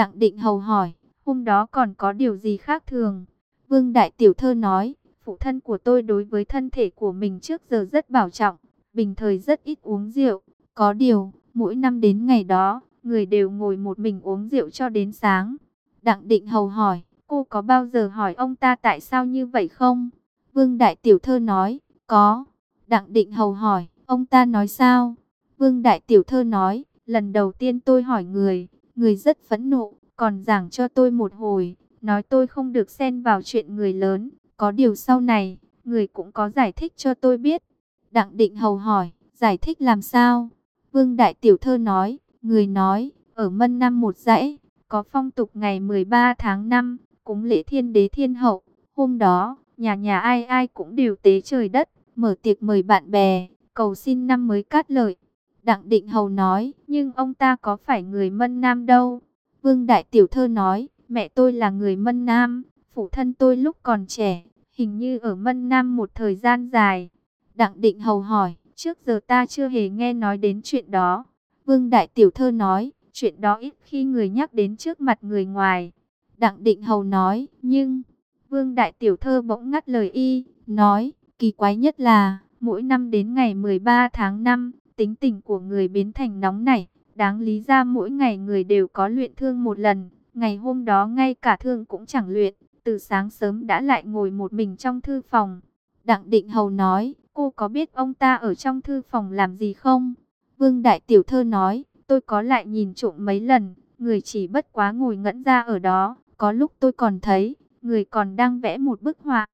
Đặng định hầu hỏi, hôm đó còn có điều gì khác thường? Vương Đại Tiểu Thơ nói, phụ thân của tôi đối với thân thể của mình trước giờ rất bảo trọng, bình thời rất ít uống rượu. Có điều, mỗi năm đến ngày đó, người đều ngồi một mình uống rượu cho đến sáng. Đặng định hầu hỏi, cô có bao giờ hỏi ông ta tại sao như vậy không? Vương Đại Tiểu Thơ nói, có. Đặng định hầu hỏi, ông ta nói sao? Vương Đại Tiểu Thơ nói, lần đầu tiên tôi hỏi người, người rất phẫn nộ, còn giảng cho tôi một hồi, nói tôi không được xen vào chuyện người lớn. Có điều sau này, người cũng có giải thích cho tôi biết. Đặng định hầu hỏi, giải thích làm sao? Vương Đại Tiểu Thơ nói, người nói, ở Mân Năm một dãy, có phong tục ngày 13 tháng 5, cúng lễ thiên đế thiên hậu. Hôm đó, nhà nhà ai ai cũng đều tế trời đất, mở tiệc mời bạn bè, cầu xin năm mới cát lợi. Đặng Định Hầu nói, nhưng ông ta có phải người Mân Nam đâu? Vương Đại Tiểu Thơ nói, mẹ tôi là người Mân Nam, phụ thân tôi lúc còn trẻ, hình như ở Mân Nam một thời gian dài. Đặng Định Hầu hỏi, trước giờ ta chưa hề nghe nói đến chuyện đó. Vương Đại Tiểu Thơ nói, chuyện đó ít khi người nhắc đến trước mặt người ngoài. Đặng Định Hầu nói, nhưng... Vương Đại Tiểu Thơ bỗng ngắt lời y, nói, kỳ quái nhất là, mỗi năm đến ngày 13 tháng 5, tính tình của người biến thành nóng nảy. Đáng lý ra mỗi ngày người đều có luyện thương một lần, ngày hôm đó ngay cả thương cũng chẳng luyện, từ sáng sớm đã lại ngồi một mình trong thư phòng. Đặng Định Hầu nói, cô có biết ông ta ở trong thư phòng làm gì không? Vương Đại Tiểu Thơ nói, tôi có lại nhìn trộm mấy lần, người chỉ bất quá ngồi ngẩn ra ở đó, có lúc tôi còn thấy, người còn đang vẽ một bức họa.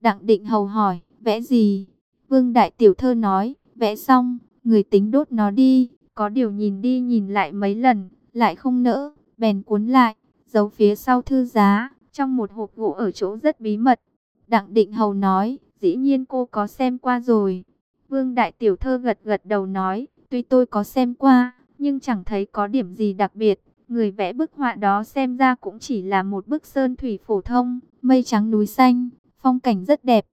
Đặng Định Hầu hỏi, vẽ gì? Vương Đại Tiểu Thơ nói, vẽ xong, người tính đốt nó đi, có điều nhìn đi nhìn lại mấy lần, lại không nỡ, bèn cuốn lại, giấu phía sau thư giá, trong một hộp gỗ ở chỗ rất bí mật. Đặng Định Hầu nói, dĩ nhiên cô có xem qua rồi. Vương Đại Tiểu Thơ gật gật đầu nói, tuy tôi có xem qua, nhưng chẳng thấy có điểm gì đặc biệt. Người vẽ bức họa đó xem ra cũng chỉ là một bức sơn thủy phổ thông, mây trắng núi xanh, phong cảnh rất đẹp.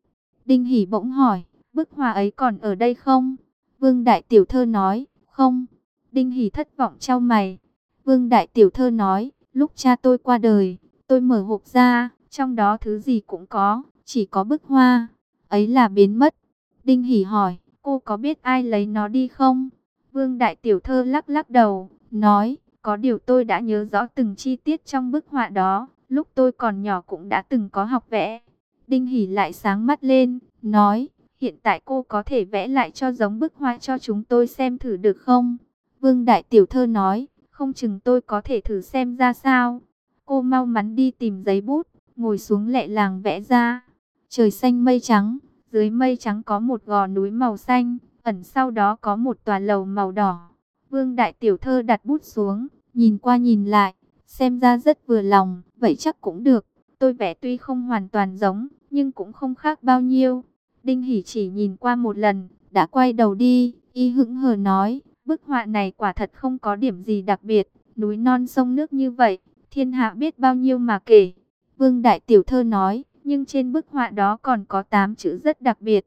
Đinh Hỷ bỗng hỏi, bức họa ấy còn ở đây không? Vương Đại Tiểu Thơ nói, không. Đinh Hỷ thất vọng trao mày. Vương Đại Tiểu Thơ nói, lúc cha tôi qua đời, tôi mở hộp ra, trong đó thứ gì cũng có, chỉ có bức hoa. Ấy là biến mất. Đinh Hỷ hỏi, cô có biết ai lấy nó đi không? Vương Đại Tiểu Thơ lắc lắc đầu, nói, có điều tôi đã nhớ rõ từng chi tiết trong bức họa đó, lúc tôi còn nhỏ cũng đã từng có học vẽ. Đinh Hỷ lại sáng mắt lên, nói, hiện tại cô có thể vẽ lại cho giống bức hoa cho chúng tôi xem thử được không? Vương Đại Tiểu Thơ nói, không chừng tôi có thể thử xem ra sao. Cô mau mắn đi tìm giấy bút, ngồi xuống lẹ làng vẽ ra. Trời xanh mây trắng, dưới mây trắng có một gò núi màu xanh, ẩn sau đó có một tòa lầu màu đỏ. Vương Đại Tiểu Thơ đặt bút xuống, nhìn qua nhìn lại, xem ra rất vừa lòng, vậy chắc cũng được. Tôi vẽ tuy không hoàn toàn giống, nhưng cũng không khác bao nhiêu. Đinh Hỷ chỉ nhìn qua một lần, đã quay đầu đi, y hững hờ nói, bức họa này quả thật không có điểm gì đặc biệt, núi non sông nước như vậy, thiên hạ biết bao nhiêu mà kể. Vương Đại Tiểu Thơ nói, nhưng trên bức họa đó còn có 8 chữ rất đặc biệt.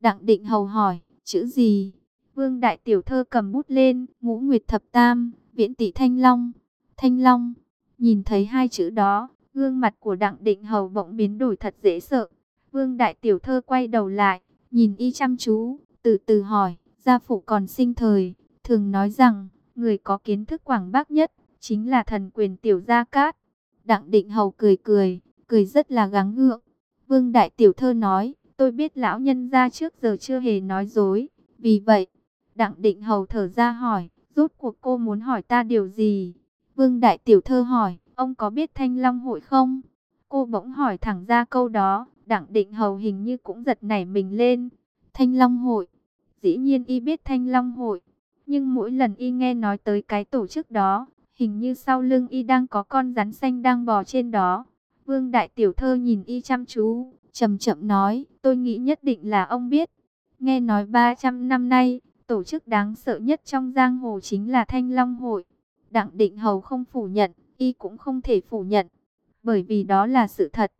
Đặng Định Hầu hỏi, chữ gì? Vương Đại Tiểu Thơ cầm bút lên, ngũ nguyệt thập tam, viễn tỷ thanh long. Thanh long, nhìn thấy hai chữ đó, gương mặt của Đặng Định Hầu bỗng biến đổi thật dễ sợ. Vương Đại Tiểu Thơ quay đầu lại, nhìn y chăm chú, từ từ hỏi, gia phụ còn sinh thời, thường nói rằng, người có kiến thức quảng bác nhất, chính là thần quyền Tiểu Gia Cát. Đặng Định Hầu cười cười, cười rất là gắng gượng. Vương Đại Tiểu Thơ nói, tôi biết lão nhân gia trước giờ chưa hề nói dối, vì vậy, Đặng Định Hầu thở ra hỏi, rốt cuộc cô muốn hỏi ta điều gì? Vương Đại Tiểu Thơ hỏi, ông có biết Thanh Long Hội không? Cô bỗng hỏi thẳng ra câu đó, Đặng Định Hầu hình như cũng giật nảy mình lên. Thanh Long Hội, dĩ nhiên y biết Thanh Long Hội, nhưng mỗi lần y nghe nói tới cái tổ chức đó, hình như sau lưng y đang có con rắn xanh đang bò trên đó. Vương Đại Tiểu Thơ nhìn y chăm chú, chậm chậm nói, tôi nghĩ nhất định là ông biết. Nghe nói 300 năm nay, tổ chức đáng sợ nhất trong giang hồ chính là Thanh Long Hội. Đặng Định Hầu không phủ nhận, y cũng không thể phủ nhận, bởi vì đó là sự thật.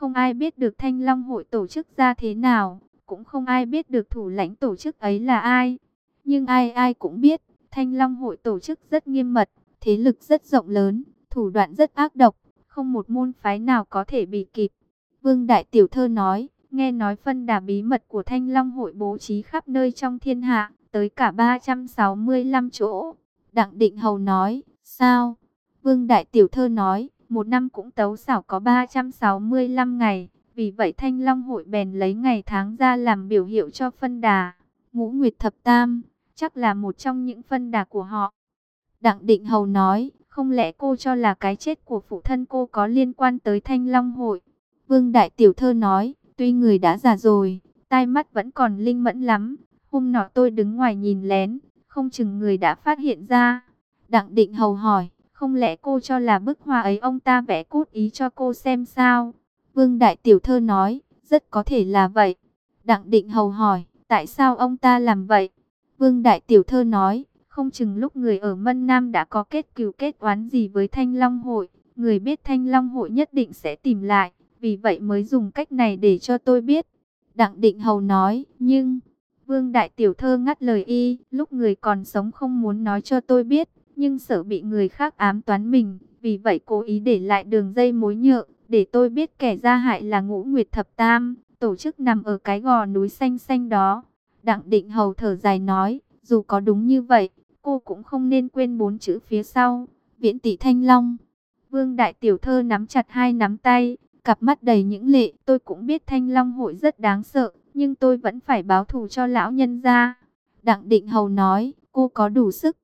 Không ai biết được Thanh Long Hội tổ chức ra thế nào, cũng không ai biết được thủ lãnh tổ chức ấy là ai. Nhưng ai ai cũng biết, Thanh Long Hội tổ chức rất nghiêm mật, thế lực rất rộng lớn, thủ đoạn rất ác độc, không một môn phái nào có thể bị kịp. Vương Đại Tiểu Thơ nói, nghe nói phân đà bí mật của Thanh Long hội bố trí khắp nơi trong thiên hạ, tới cả 365 chỗ. Đặng Định Hầu nói, sao? Vương Đại Tiểu Thơ nói, một năm cũng tấu xảo có 365 ngày, vì vậy Thanh Long hội bèn lấy ngày tháng ra làm biểu hiệu cho phân đà. Ngũ Nguyệt Thập Tam, chắc là một trong những phân đà của họ. Đặng Định Hầu nói, không lẽ cô cho là cái chết của phụ thân cô có liên quan tới Thanh Long hội? Vương Đại Tiểu Thơ nói, tuy người đã già rồi, tai mắt vẫn còn linh mẫn lắm. Hôm nọ tôi đứng ngoài nhìn lén, không chừng người đã phát hiện ra. Đặng Định Hầu hỏi, không lẽ cô cho là bức hoa ấy ông ta vẽ cốt ý cho cô xem sao? Vương Đại Tiểu Thơ nói, rất có thể là vậy. Đặng Định Hầu hỏi, tại sao ông ta làm vậy? Vương Đại Tiểu Thơ nói, không chừng lúc người ở Mân Nam đã có kết cừu kết oán gì với Thanh Long Hội. Người biết Thanh Long Hội nhất định sẽ tìm lại, vì vậy mới dùng cách này để cho tôi biết. Đặng Định Hầu nói, nhưng... Vương Đại Tiểu Thơ ngắt lời y, lúc người còn sống không muốn nói cho tôi biết, nhưng sợ bị người khác ám toán mình, vì vậy cố ý để lại đường dây mối nhợ, để tôi biết kẻ ra hại là Ngũ Nguyệt Thập Tam, tổ chức nằm ở cái gò núi xanh xanh đó. Đặng Định Hầu thở dài nói, dù có đúng như vậy, cô cũng không nên quên bốn chữ phía sau, viễn tỷ thanh long. Vương Đại Tiểu Thơ nắm chặt hai nắm tay, cặp mắt đầy những lệ, tôi cũng biết thanh long hội rất đáng sợ, nhưng tôi vẫn phải báo thù cho lão nhân gia. Đặng Định Hầu nói, cô có đủ sức.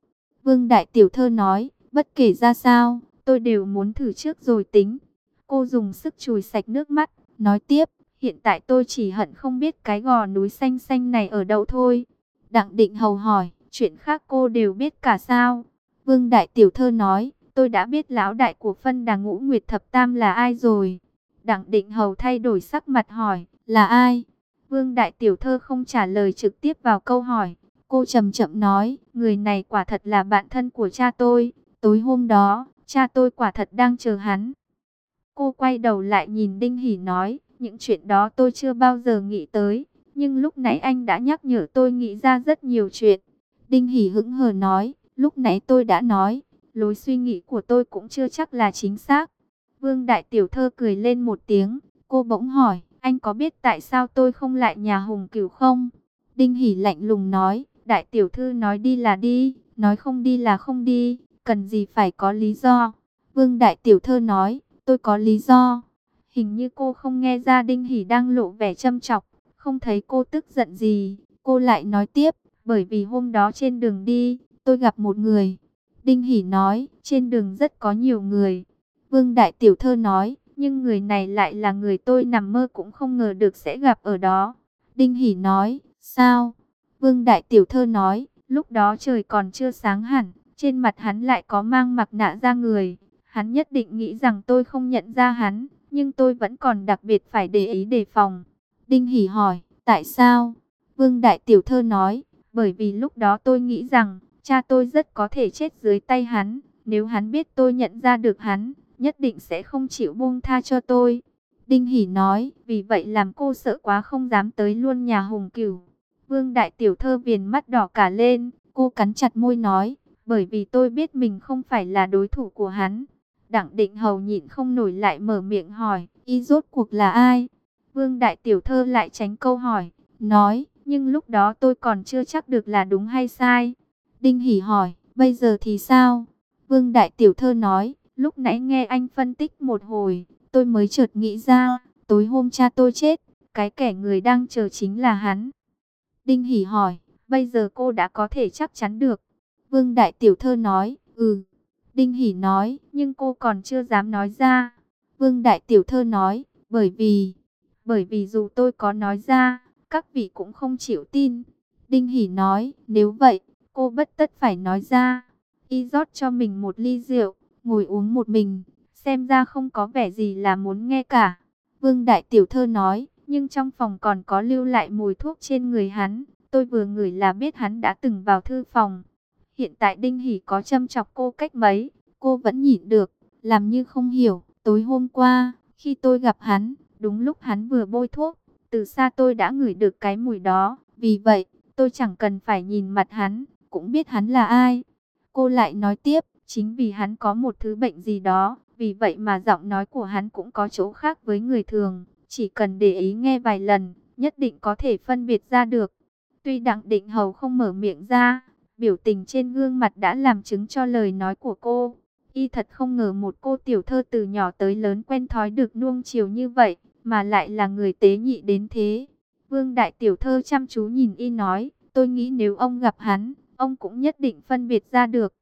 Vương Đại Tiểu Thơ nói, bất kể ra sao, tôi đều muốn thử trước rồi tính. Cô dùng sức chùi sạch nước mắt, nói tiếp, hiện tại tôi chỉ hận không biết cái gò núi xanh xanh này ở đâu thôi. Đặng Định Hầu hỏi, chuyện khác cô đều biết cả sao? Vương Đại Tiểu Thơ nói, tôi đã biết lão đại của phân đà ngũ Nguyệt Thập Tam là ai rồi. Đặng Định Hầu thay đổi sắc mặt hỏi, là ai? Vương Đại Tiểu Thơ không trả lời trực tiếp vào câu hỏi. Cô chậm chậm nói, người này quả thật là bạn thân của cha tôi. Tối hôm đó, cha tôi quả thật đang chờ hắn. Cô quay đầu lại nhìn Đinh Hỷ nói, những chuyện đó tôi chưa bao giờ nghĩ tới. Nhưng lúc nãy anh đã nhắc nhở tôi nghĩ ra rất nhiều chuyện. Đinh Hỷ hững hờ nói, lúc nãy tôi đã nói, lối suy nghĩ của tôi cũng chưa chắc là chính xác. Vương Đại Tiểu Thơ cười lên một tiếng, cô bỗng hỏi, anh có biết tại sao tôi không lại nhà Hùng Cửu không? Đinh Hỷ lạnh lùng nói, Đại Tiểu Thư nói đi là đi, nói không đi là không đi, cần gì phải có lý do. Vương Đại Tiểu thư nói, tôi có lý do. Hình như cô không nghe ra Đinh Hỷ đang lộ vẻ châm chọc, không thấy cô tức giận gì. Cô lại nói tiếp, bởi vì hôm đó trên đường đi, tôi gặp một người. Đinh Hỷ nói, trên đường rất có nhiều người. Vương Đại Tiểu Thơ nói, nhưng người này lại là người tôi nằm mơ cũng không ngờ được sẽ gặp ở đó. Đinh Hỷ nói, sao? Vương Đại Tiểu Thơ nói, lúc đó trời còn chưa sáng hẳn, trên mặt hắn lại có mang mặt nạ ra người. Hắn nhất định nghĩ rằng tôi không nhận ra hắn, nhưng tôi vẫn còn đặc biệt phải để ý đề phòng. Đinh Hỷ hỏi, tại sao? Vương Đại Tiểu Thơ nói, bởi vì lúc đó tôi nghĩ rằng, cha tôi rất có thể chết dưới tay hắn. Nếu hắn biết tôi nhận ra được hắn, nhất định sẽ không chịu buông tha cho tôi. Đinh Hỷ nói, vì vậy làm cô sợ quá không dám tới luôn nhà Hùng Cửu. Vương Đại Tiểu Thơ viền mắt đỏ cả lên, cô cắn chặt môi nói, bởi vì tôi biết mình không phải là đối thủ của hắn. Đặng định hầu nhịn không nổi lại mở miệng hỏi, y rốt cuộc là ai? Vương Đại Tiểu Thơ lại tránh câu hỏi, nói, nhưng lúc đó tôi còn chưa chắc được là đúng hay sai. Đinh Hỷ hỏi, bây giờ thì sao? Vương Đại Tiểu Thơ nói, lúc nãy nghe anh phân tích một hồi, tôi mới chợt nghĩ ra, tối hôm cha tôi chết, cái kẻ người đang chờ chính là hắn. Đinh Hỷ hỏi, bây giờ cô đã có thể chắc chắn được. Vương Đại Tiểu Thơ nói, ừ. Đinh Hỷ nói, nhưng cô còn chưa dám nói ra. Vương Đại Tiểu Thơ nói, bởi vì, bởi vì dù tôi có nói ra, các vị cũng không chịu tin. Đinh Hỷ nói, nếu vậy, cô bất tất phải nói ra. Y rót cho mình một ly rượu, ngồi uống một mình, xem ra không có vẻ gì là muốn nghe cả. Vương Đại Tiểu Thơ nói, nhưng trong phòng còn có lưu lại mùi thuốc trên người hắn. Tôi vừa ngửi là biết hắn đã từng vào thư phòng. Hiện tại Đinh Hỷ có châm chọc cô cách mấy, cô vẫn nhịn được, làm như không hiểu. Tối hôm qua, khi tôi gặp hắn, đúng lúc hắn vừa bôi thuốc, từ xa tôi đã ngửi được cái mùi đó. Vì vậy, tôi chẳng cần phải nhìn mặt hắn, cũng biết hắn là ai. Cô lại nói tiếp, Chính vì hắn có một thứ bệnh gì đó, vì vậy mà giọng nói của hắn cũng có chỗ khác với người thường. Chỉ cần để ý nghe vài lần, nhất định có thể phân biệt ra được. Tuy Đặng Định Hầu không mở miệng ra, biểu tình trên gương mặt đã làm chứng cho lời nói của cô. Y thật không ngờ một cô tiểu thơ từ nhỏ tới lớn quen thói được nuông chiều như vậy, mà lại là người tế nhị đến thế. Vương Đại Tiểu Thơ chăm chú nhìn Y nói, tôi nghĩ nếu ông gặp hắn, ông cũng nhất định phân biệt ra được.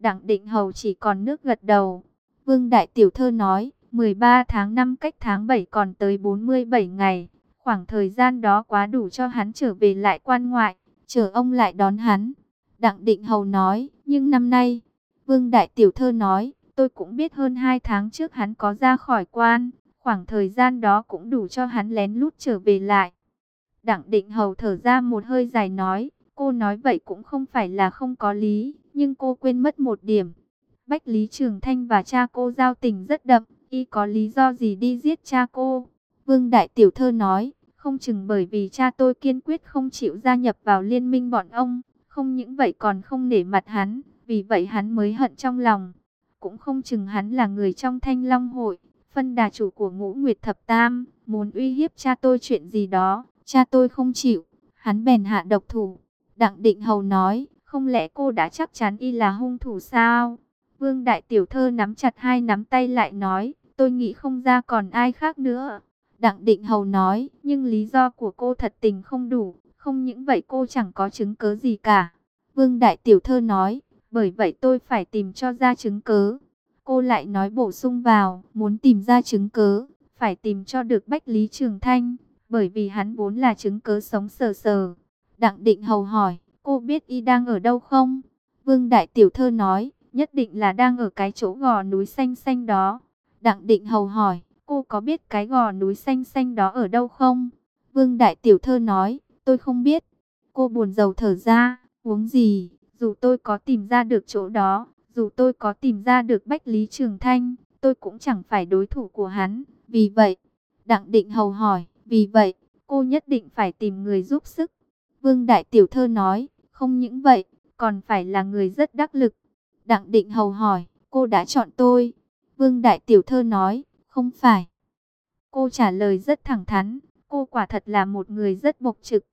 Đặng Định Hầu chỉ còn nước gật đầu. Vương Đại Tiểu Thơ nói, 13 tháng 5 cách tháng 7 còn tới 47 ngày. Khoảng thời gian đó quá đủ cho hắn trở về lại quan ngoại, chờ ông lại đón hắn. Đặng Định Hầu nói, nhưng năm nay, Vương Đại Tiểu Thơ nói, tôi cũng biết hơn 2 tháng trước hắn có ra khỏi quan, khoảng thời gian đó cũng đủ cho hắn lén lút trở về lại. Đặng Định Hầu thở ra một hơi dài nói, cô nói vậy cũng không phải là không có lý, nhưng cô quên mất một điểm. Bách Lý Trường Thanh và cha cô giao tình rất đậm, y có lý do gì đi giết cha cô? Vương Đại Tiểu Thơ nói, không chừng bởi vì cha tôi kiên quyết không chịu gia nhập vào liên minh bọn ông, không những vậy còn không nể mặt hắn, vì vậy hắn mới hận trong lòng. Cũng không chừng hắn là người trong thanh long hội, phân đà chủ của ngũ Nguyệt Thập Tam, muốn uy hiếp cha tôi chuyện gì đó, cha tôi không chịu, hắn bèn hạ độc thủ. Đặng Định Hầu nói, không lẽ cô đã chắc chắn y là hung thủ sao? Vương Đại Tiểu Thơ nắm chặt hai nắm tay lại nói, tôi nghĩ không ra còn ai khác nữa. Đặng Định Hầu nói, nhưng lý do của cô thật tình không đủ, không những vậy cô chẳng có chứng cớ gì cả. Vương Đại Tiểu Thơ nói, bởi vậy tôi phải tìm cho ra chứng cớ. Cô lại nói bổ sung vào, muốn tìm ra chứng cớ, phải tìm cho được Bách Lý Trường Thanh, bởi vì hắn vốn là chứng cớ sống sờ sờ. Đặng Định Hầu hỏi, cô biết y đang ở đâu không? Vương Đại Tiểu Thơ nói, nhất định là đang ở cái chỗ gò núi xanh xanh đó. Đặng Định Hầu hỏi, cô có biết cái gò núi xanh xanh đó ở đâu không? Vương Đại Tiểu Thơ nói, tôi không biết. Cô buồn rầu thở ra, uống gì, dù tôi có tìm ra được chỗ đó, dù tôi có tìm ra được Bách Lý Trường Thanh, tôi cũng chẳng phải đối thủ của hắn. Vì vậy, Đặng Định Hầu hỏi, vì vậy, cô nhất định phải tìm người giúp sức. Vương Đại Tiểu Thơ nói, không những vậy, còn phải là người rất đắc lực. Đặng Định Hầu hỏi, cô đã chọn tôi. Vương Đại Tiểu Thơ nói, không phải. Cô trả lời rất thẳng thắn, cô quả thật là một người rất bộc trực.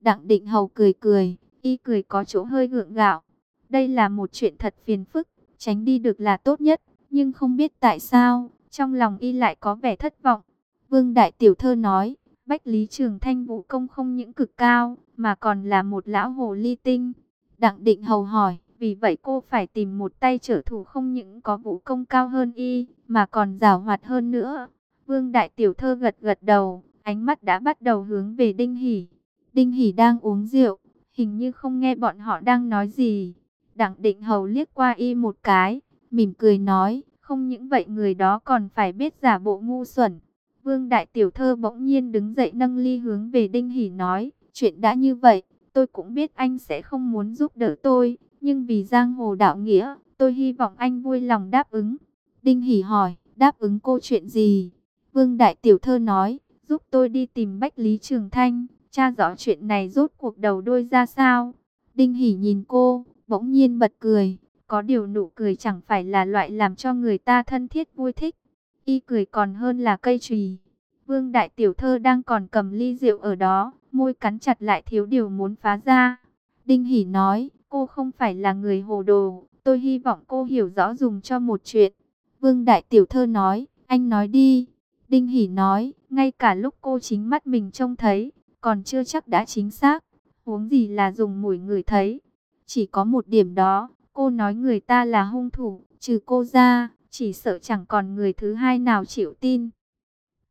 Đặng Định Hầu cười cười, y cười có chỗ hơi gượng gạo. Đây là một chuyện thật phiền phức, tránh đi được là tốt nhất, nhưng không biết tại sao, trong lòng y lại có vẻ thất vọng. Vương Đại Tiểu Thơ nói, Bách Lý Trường Thanh vũ công không những cực cao, mà còn là một lão hồ ly tinh. Đặng Định Hầu hỏi, vì vậy cô phải tìm một tay trở thủ không những có vũ công cao hơn y, mà còn rào hoạt hơn nữa. Vương Đại Tiểu Thơ gật gật đầu, ánh mắt đã bắt đầu hướng về Đinh Hỷ. Đinh Hỷ đang uống rượu, hình như không nghe bọn họ đang nói gì. Đặng Định Hầu liếc qua y một cái, mỉm cười nói, không những vậy người đó còn phải biết giả bộ ngu xuẩn. Vương Đại Tiểu Thơ bỗng nhiên đứng dậy nâng ly hướng về Đinh Hỷ nói, chuyện đã như vậy, tôi cũng biết anh sẽ không muốn giúp đỡ tôi, nhưng vì giang hồ đạo nghĩa, tôi hy vọng anh vui lòng đáp ứng. Đinh Hỷ hỏi, đáp ứng cô chuyện gì? Vương Đại Tiểu Thơ nói, giúp tôi đi tìm Bách Lý Trường Thanh, tra rõ chuyện này rốt cuộc đầu đuôi ra sao. Đinh Hỷ nhìn cô, bỗng nhiên bật cười, có điều nụ cười chẳng phải là loại làm cho người ta thân thiết vui thích. Y cười còn hơn là cây trùy. Vương Đại Tiểu Thơ đang còn cầm ly rượu ở đó, môi cắn chặt lại thiếu điều muốn phá ra. Đinh Hỷ nói, cô không phải là người hồ đồ, tôi hy vọng cô hiểu rõ dùng cho một chuyện. Vương Đại Tiểu Thơ nói, anh nói đi. Đinh Hỷ nói, ngay cả lúc cô chính mắt mình trông thấy, còn chưa chắc đã chính xác. Huống gì là dùng mũi người thấy. Chỉ có một điểm đó, cô nói người ta là hung thủ, trừ cô ra, chỉ sợ chẳng còn người thứ hai nào chịu tin.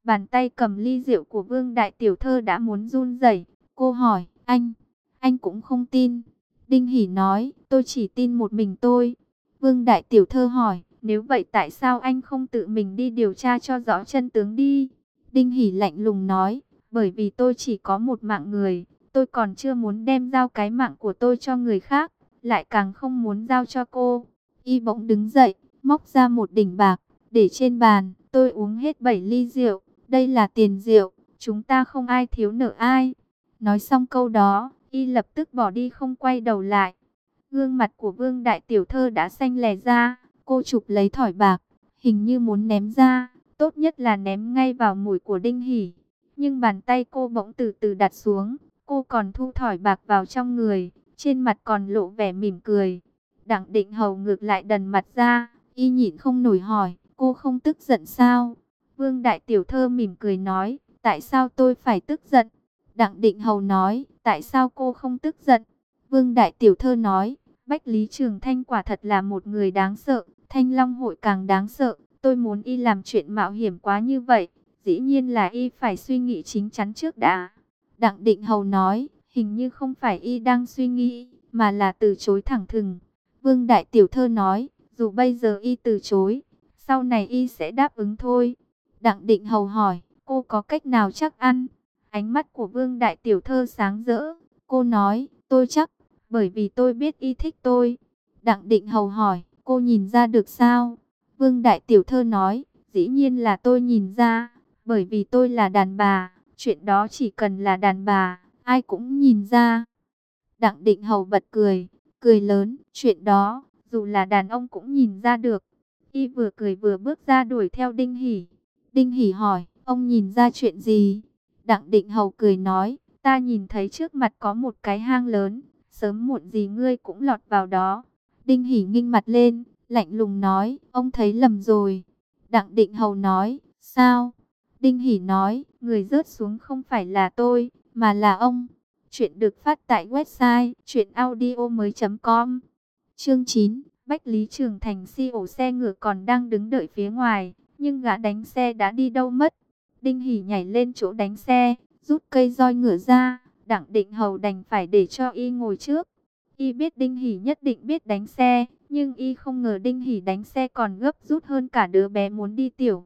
Bàn tay cầm ly rượu của Vương Đại Tiểu Thơ đã muốn run rẩy. Cô hỏi, anh, anh cũng không tin. Đinh Hỷ nói, tôi chỉ tin một mình tôi. Vương Đại Tiểu Thơ hỏi, nếu vậy tại sao anh không tự mình đi điều tra cho rõ chân tướng đi? Đinh Hỷ lạnh lùng nói, bởi vì tôi chỉ có một mạng người, tôi còn chưa muốn đem giao cái mạng của tôi cho người khác, lại càng không muốn giao cho cô. Y bỗng đứng dậy, móc ra một đỉnh bạc, để trên bàn, tôi uống hết 7 ly rượu, đây là tiền rượu, chúng ta không ai thiếu nợ ai. Nói xong câu đó, y lập tức bỏ đi không quay đầu lại. Gương mặt của Vương Đại Tiểu Thơ đã xanh lè ra, Cô chụp lấy thỏi bạc, hình như muốn ném ra, tốt nhất là ném ngay vào mũi của Đinh Hỷ. Nhưng bàn tay cô bỗng từ từ đặt xuống, cô còn thu thỏi bạc vào trong người, trên mặt còn lộ vẻ mỉm cười. Đặng định hầu ngược lại đần mặt ra, y nhịn không nổi hỏi, cô không tức giận sao? Vương Đại Tiểu Thơ mỉm cười nói, tại sao tôi phải tức giận? Đặng Định Hầu nói, tại sao cô không tức giận? Vương Đại Tiểu Thơ nói, Bách Lý Trường Thanh quả thật là một người đáng sợ, Thanh Long hội càng đáng sợ, tôi muốn y làm chuyện mạo hiểm quá như vậy, dĩ nhiên là y phải suy nghĩ chính chắn trước đã. Đặng Định Hầu nói, hình như không phải y đang suy nghĩ, mà là từ chối thẳng thừng. Vương Đại Tiểu Thơ nói, dù bây giờ y từ chối, sau này y sẽ đáp ứng thôi. Đặng Định Hầu hỏi, cô có cách nào chắc ăn? Ánh mắt của Vương Đại Tiểu Thơ sáng rỡ. Cô nói, tôi chắc, bởi vì tôi biết y thích tôi. Đặng Định Hầu hỏi, cô nhìn ra được sao? Vương Đại Tiểu Thơ nói, dĩ nhiên là tôi nhìn ra, bởi vì tôi là đàn bà. Chuyện đó chỉ cần là đàn bà, ai cũng nhìn ra. Đặng Định Hầu bật cười, cười lớn, chuyện đó, dù là đàn ông cũng nhìn ra được. Y vừa cười vừa bước ra đuổi theo Đinh Hỷ. Đinh Hỷ hỏi, ông nhìn ra chuyện gì? Đặng Định Hầu cười nói, ta nhìn thấy trước mặt có một cái hang lớn, sớm muộn gì ngươi cũng lọt vào đó. Đinh hỉ nghinh mặt lên, lạnh lùng nói, ông thấy lầm rồi. Đặng Định Hầu nói, sao? Đinh hỉ nói, người rớt xuống không phải là tôi, mà là ông. Chuyện được phát tại website chuyenaudio.com Chương 9 Bách Lý Trường Thành si ổ xe ngựa còn đang đứng đợi phía ngoài, nhưng gã đánh xe đã đi đâu mất. Đinh Hỷ nhảy lên chỗ đánh xe, rút cây roi ngựa ra, đặng định hầu đành phải để cho y ngồi trước. Y biết Đinh Hỷ nhất định biết đánh xe, nhưng y không ngờ Đinh Hỷ đánh xe còn gấp rút hơn cả đứa bé muốn đi tiểu.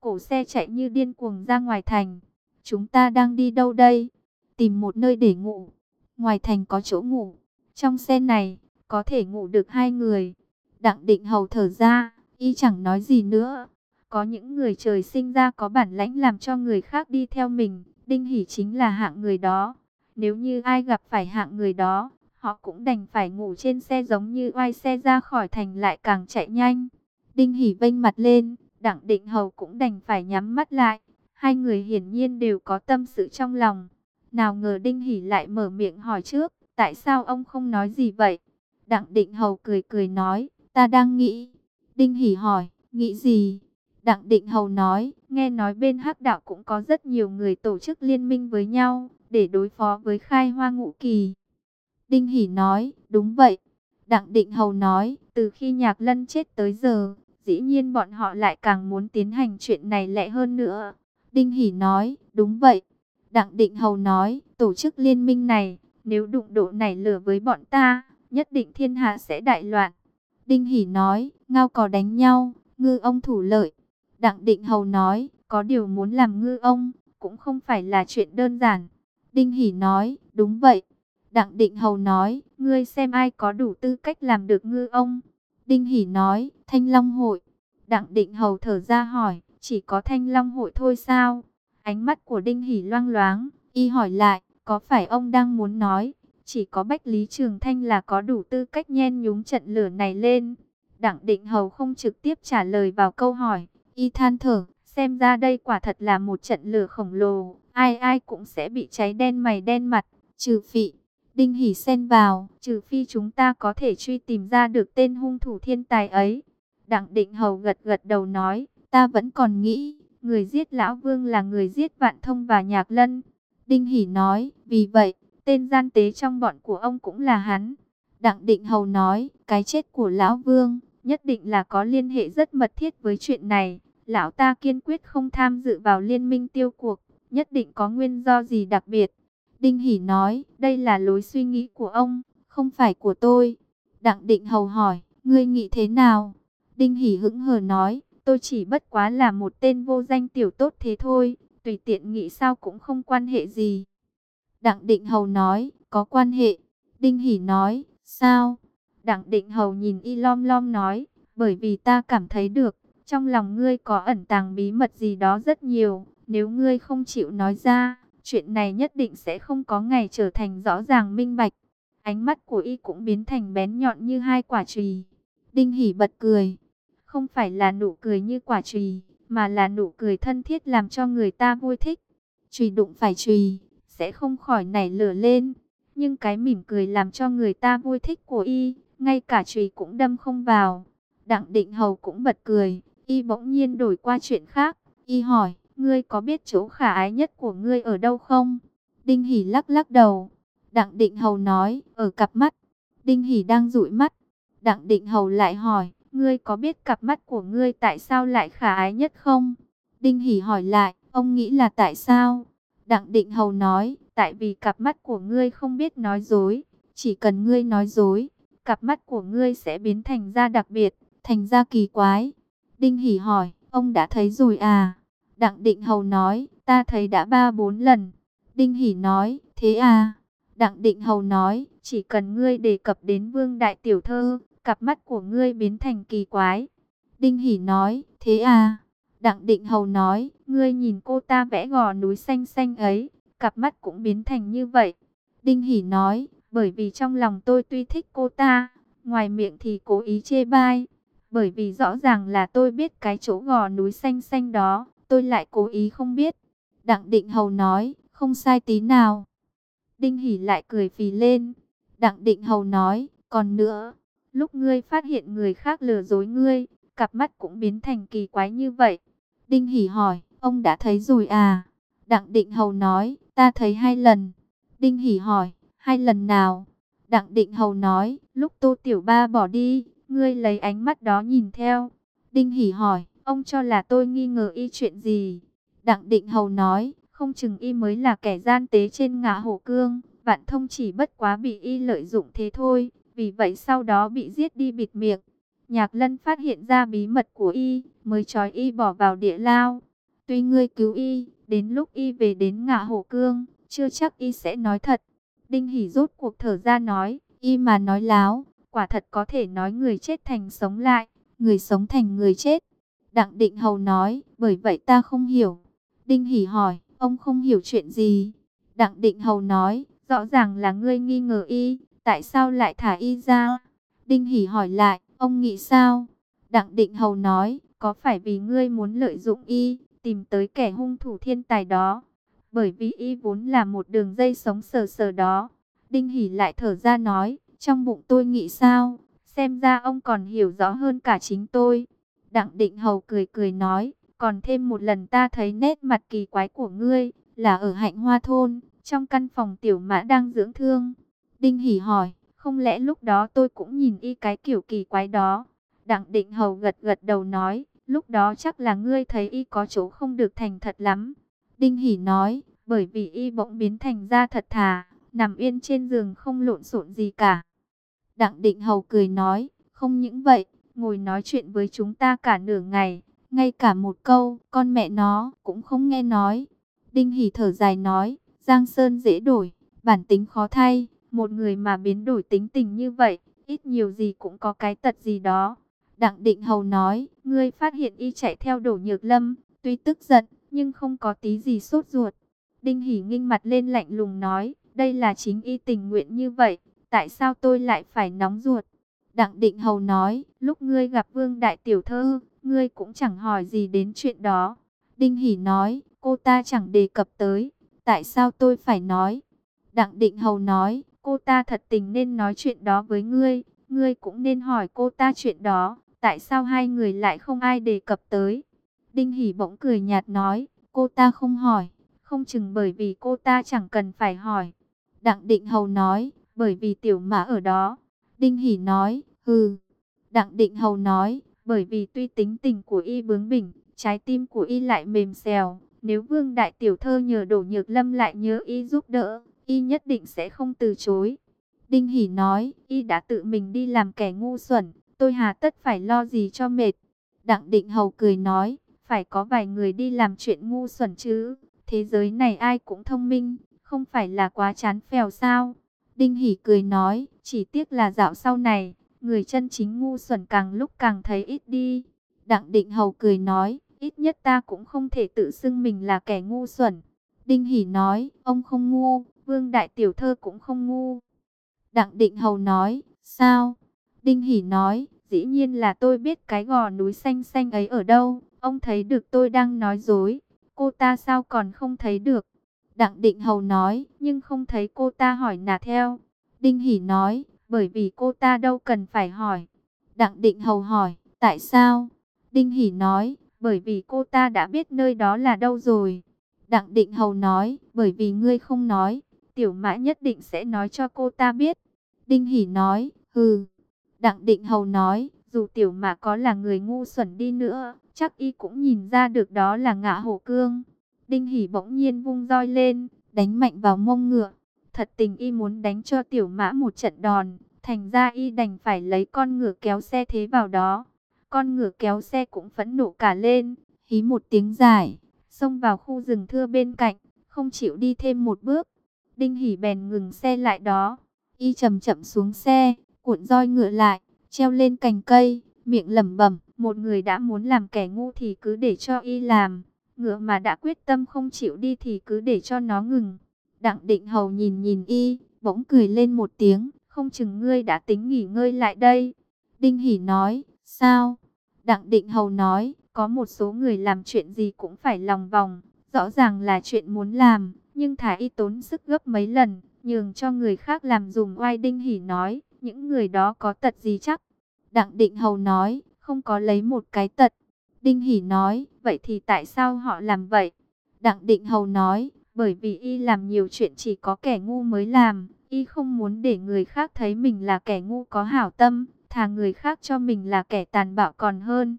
Cổ xe chạy như điên cuồng ra ngoài thành. Chúng ta đang đi đâu đây? Tìm một nơi để ngủ. Ngoài thành có chỗ ngủ. Trong xe này, có thể ngủ được hai người. Đặng định hầu thở ra, y chẳng nói gì nữa. Có những người trời sinh ra có bản lãnh làm cho người khác đi theo mình. Đinh Hỷ chính là hạng người đó. Nếu như ai gặp phải hạng người đó, họ cũng đành phải ngủ trên xe giống như oai xe ra khỏi thành lại càng chạy nhanh. Đinh Hỷ vênh mặt lên, Đặng Định Hầu cũng đành phải nhắm mắt lại. Hai người hiển nhiên đều có tâm sự trong lòng. Nào ngờ Đinh Hỷ lại mở miệng hỏi trước, tại sao ông không nói gì vậy? Đặng Định Hầu cười cười nói, ta đang nghĩ. Đinh Hỷ hỏi, nghĩ gì? Đặng Định Hầu nói, nghe nói bên Hắc Đạo cũng có rất nhiều người tổ chức liên minh với nhau, để đối phó với khai hoa ngũ kỳ. Đinh Hỷ nói, đúng vậy. Đặng Định Hầu nói, từ khi Nhạc Lân chết tới giờ, dĩ nhiên bọn họ lại càng muốn tiến hành chuyện này lẹ hơn nữa. Đinh Hỷ nói, đúng vậy. Đặng Định Hầu nói, tổ chức liên minh này, nếu đụng độ này lửa với bọn ta, nhất định thiên hạ sẽ đại loạn. Đinh Hỷ nói, ngao có đánh nhau, ngư ông thủ lợi. Đặng Định Hầu nói, có điều muốn làm ngư ông, cũng không phải là chuyện đơn giản. Đinh Hỷ nói, đúng vậy. Đặng Định Hầu nói, ngươi xem ai có đủ tư cách làm được ngư ông. Đinh Hỷ nói, Thanh Long Hội. Đặng Định Hầu thở ra hỏi, chỉ có Thanh Long Hội thôi sao? Ánh mắt của Đinh Hỷ loang loáng, y hỏi lại, có phải ông đang muốn nói, chỉ có Bách Lý Trường Thanh là có đủ tư cách nhen nhúng trận lửa này lên? Đặng Định Hầu không trực tiếp trả lời vào câu hỏi, y than thở, xem ra đây quả thật là một trận lửa khổng lồ, ai ai cũng sẽ bị cháy đen mày đen mặt, trừ phị. Đinh Hỷ xen vào, trừ phi chúng ta có thể truy tìm ra được tên hung thủ thiên tài ấy. Đặng Định Hầu gật gật đầu nói, ta vẫn còn nghĩ, người giết Lão Vương là người giết Vạn Thông và Nhạc Lân. Đinh Hỷ nói, vì vậy, tên gian tế trong bọn của ông cũng là hắn. Đặng Định Hầu nói, cái chết của Lão Vương, nhất định là có liên hệ rất mật thiết với chuyện này. Lão ta kiên quyết không tham dự vào liên minh tiêu cuộc, nhất định có nguyên do gì đặc biệt. Đinh Hỷ nói, đây là lối suy nghĩ của ông, không phải của tôi. Đặng Định Hầu hỏi, ngươi nghĩ thế nào? Đinh Hỷ hững hờ nói, tôi chỉ bất quá là một tên vô danh tiểu tốt thế thôi, tùy tiện nghĩ sao cũng không quan hệ gì. Đặng Định Hầu nói, có quan hệ. Đinh Hỷ nói, sao? Đặng Định Hầu nhìn y lom lom nói, bởi vì ta cảm thấy được, trong lòng ngươi có ẩn tàng bí mật gì đó rất nhiều, nếu ngươi không chịu nói ra, chuyện này nhất định sẽ không có ngày trở thành rõ ràng minh bạch. Ánh mắt của y cũng biến thành bén nhọn như hai quả chùy. Đinh hỉ bật cười. không phải là nụ cười như quả chùy, mà là nụ cười thân thiết làm cho người ta vui thích. Chùy đụng phải chùy, sẽ không khỏi nảy lửa lên, nhưng cái mỉm cười làm cho người ta vui thích của y, ngay cả chùy cũng đâm không vào. Đặng định hầu cũng bật cười, y bỗng nhiên đổi qua chuyện khác, y hỏi, ngươi có biết chỗ khả ái nhất của ngươi ở đâu không? Đinh Hỷ lắc lắc đầu, Đặng định hầu nói, ở cặp mắt, Đinh Hỷ đang dụi mắt, Đặng định hầu lại hỏi, ngươi có biết cặp mắt của ngươi tại sao lại khả ái nhất không? Đinh Hỷ hỏi lại, ông nghĩ là tại sao? Đặng định hầu nói, tại vì cặp mắt của ngươi không biết nói dối, chỉ cần ngươi nói dối, cặp mắt của ngươi sẽ biến thành ra đặc biệt, thành ra kỳ quái. Đinh Hỷ hỏi, ông đã thấy rồi à? Đặng định hầu nói, ta thấy đã ba bốn lần. Đinh Hỷ nói, thế à? Đặng định hầu nói, chỉ cần ngươi đề cập đến vương đại tiểu thơ, cặp mắt của ngươi biến thành kỳ quái. Đinh Hỷ nói, thế à? Đặng định hầu nói, ngươi nhìn cô ta vẽ gò núi xanh xanh ấy, cặp mắt cũng biến thành như vậy. Đinh Hỷ nói, bởi vì trong lòng tôi tuy thích cô ta, ngoài miệng thì cố ý chê bai. Bởi vì rõ ràng là tôi biết cái chỗ gò núi xanh xanh đó, tôi lại cố ý không biết. Đặng định hầu nói, không sai tí nào. Đinh Hỷ lại cười phì lên. Đặng định hầu nói, còn nữa, lúc ngươi phát hiện người khác lừa dối ngươi, cặp mắt cũng biến thành kỳ quái như vậy. Đinh Hỷ hỏi, ông đã thấy rồi à? Đặng định hầu nói, ta thấy hai lần. Đinh Hỷ hỏi, hai lần nào? Đặng định hầu nói, lúc tô tiểu ba bỏ đi, ngươi lấy ánh mắt đó nhìn theo. Đinh hỉ hỏi, ông cho là tôi nghi ngờ y chuyện gì? Đặng định hầu nói, không chừng y mới là kẻ gian tế trên ngã hổ cương, vạn thông chỉ bất quá bị y lợi dụng thế thôi, vì vậy sau đó bị giết đi bịt miệng. Nhạc lân phát hiện ra bí mật của y, mới trói y bỏ vào địa lao. Tuy ngươi cứu y, đến lúc y về đến ngã hổ cương, chưa chắc y sẽ nói thật. Đinh Hỷ rốt cuộc thở ra nói, y mà nói láo, quả thật có thể nói người chết thành sống lại, người sống thành người chết. Đặng Định Hầu nói, bởi vậy ta không hiểu. Đinh Hỷ hỏi, Ông không hiểu chuyện gì. Đặng Định Hầu nói, rõ ràng là ngươi nghi ngờ y, tại sao lại thả y ra? Đinh Hỷ hỏi lại, ông nghĩ sao? Đặng Định Hầu nói, có phải vì ngươi muốn lợi dụng y, tìm tới kẻ hung thủ thiên tài đó? Bởi vì y vốn là một đường dây sống sờ sờ đó. Đinh Hỷ lại thở ra nói, trong bụng tôi nghĩ sao? Xem ra ông còn hiểu rõ hơn cả chính tôi. Đặng Định Hầu cười cười nói, còn thêm một lần ta thấy nét mặt kỳ quái của ngươi, là ở hạnh hoa thôn, trong căn phòng tiểu mã đang dưỡng thương. Đinh Hỷ hỏi, không lẽ lúc đó tôi cũng nhìn y cái kiểu kỳ quái đó? Đặng định hầu gật gật đầu nói, lúc đó chắc là ngươi thấy y có chỗ không được thành thật lắm. Đinh Hỷ nói, bởi vì y bỗng biến thành ra thật thà, nằm yên trên giường không lộn xộn gì cả. Đặng định hầu cười nói, không những vậy, ngồi nói chuyện với chúng ta cả nửa ngày, ngay cả một câu, con mẹ nó, cũng không nghe nói. Đinh Hỷ thở dài nói, Giang Sơn dễ đổi, bản tính khó thay. Một người mà biến đổi tính tình như vậy, ít nhiều gì cũng có cái tật gì đó. Đặng Định Hầu nói, ngươi phát hiện y chạy theo đổ nhược lâm, tuy tức giận, nhưng không có tí gì sốt ruột. Đinh Hỷ nghinh mặt lên lạnh lùng nói, đây là chính y tình nguyện như vậy, tại sao tôi lại phải nóng ruột? Đặng Định Hầu nói, lúc ngươi gặp Vương Đại Tiểu Thơ, ngươi cũng chẳng hỏi gì đến chuyện đó. Đinh Hỷ nói, cô ta chẳng đề cập tới, tại sao tôi phải nói? Đặng Định Hầu nói, cô ta thật tình nên nói chuyện đó với ngươi, ngươi cũng nên hỏi cô ta chuyện đó, tại sao hai người lại không ai đề cập tới? Đinh Hỷ bỗng cười nhạt nói, cô ta không hỏi, không chừng bởi vì cô ta chẳng cần phải hỏi. Đặng Định Hầu nói, bởi vì tiểu mã ở đó. Đinh Hỷ nói, hừ. Đặng Định Hầu nói, bởi vì tuy tính tình của y bướng bỉnh, trái tim của y lại mềm xèo. Nếu vương đại tiểu thơ nhờ đổ nhược lâm lại nhớ y giúp đỡ, y nhất định sẽ không từ chối. Đinh Hỷ nói, y đã tự mình đi làm kẻ ngu xuẩn, tôi hà tất phải lo gì cho mệt. Đặng Định Hầu cười nói, phải có vài người đi làm chuyện ngu xuẩn chứ, thế giới này ai cũng thông minh, không phải là quá chán phèo sao. Đinh Hỷ cười nói, chỉ tiếc là dạo sau này, người chân chính ngu xuẩn càng lúc càng thấy ít đi. Đặng Định Hầu cười nói, ít nhất ta cũng không thể tự xưng mình là kẻ ngu xuẩn. Đinh Hỷ nói, ông không ngu, Vương Đại Tiểu Thơ cũng không ngu. Đặng Định Hầu nói, sao? Đinh Hỷ nói, Dĩ nhiên là tôi biết cái gò núi xanh xanh ấy ở đâu. Ông thấy được tôi đang nói dối. Cô ta sao còn không thấy được? Đặng Định Hầu nói, nhưng không thấy cô ta hỏi nà theo. Đinh Hỷ nói, bởi vì cô ta đâu cần phải hỏi. Đặng Định Hầu hỏi, tại sao? Đinh Hỷ nói, bởi vì cô ta đã biết nơi đó là đâu rồi. Đặng Định Hầu nói, bởi vì ngươi không nói, Tiểu Mã nhất định sẽ nói cho cô ta biết. Đinh Hỷ nói, hừ. Đặng Định Hầu nói, dù Tiểu Mã có là người ngu xuẩn đi nữa, chắc y cũng nhìn ra được đó là ngã hổ cương. Đinh Hỷ bỗng nhiên vung roi lên, đánh mạnh vào mông ngựa. Thật tình y muốn đánh cho Tiểu Mã một trận đòn, thành ra y đành phải lấy con ngựa kéo xe thế vào đó. Con ngựa kéo xe cũng phẫn nộ cả lên, hí một tiếng dài, xông vào khu rừng thưa bên cạnh, không chịu đi thêm một bước. Đinh Hỷ bèn ngừng xe lại đó, y chậm chậm xuống xe, cuộn roi ngựa lại, treo lên cành cây, miệng lẩm bẩm, một người đã muốn làm kẻ ngu thì cứ để cho y làm, ngựa mà đã quyết tâm không chịu đi thì cứ để cho nó ngừng. Đặng Định Hầu nhìn nhìn y, bỗng cười lên một tiếng, không chừng ngươi đã tính nghỉ ngơi lại đây. Đinh Hỷ nói, sao? Đặng Định Hầu nói, có một số người làm chuyện gì cũng phải lòng vòng, rõ ràng là chuyện muốn làm, nhưng thả y tốn sức gấp mấy lần, nhường cho người khác làm dùng oai Đinh Hỷ nói, những người đó có tật gì chắc? Đặng Định Hầu nói, không có lấy một cái tật. Đinh Hỷ nói, vậy thì tại sao họ làm vậy? Đặng Định Hầu nói, bởi vì y làm nhiều chuyện chỉ có kẻ ngu mới làm, y không muốn để người khác thấy mình là kẻ ngu có hảo tâm, thà người khác cho mình là kẻ tàn bạo còn hơn.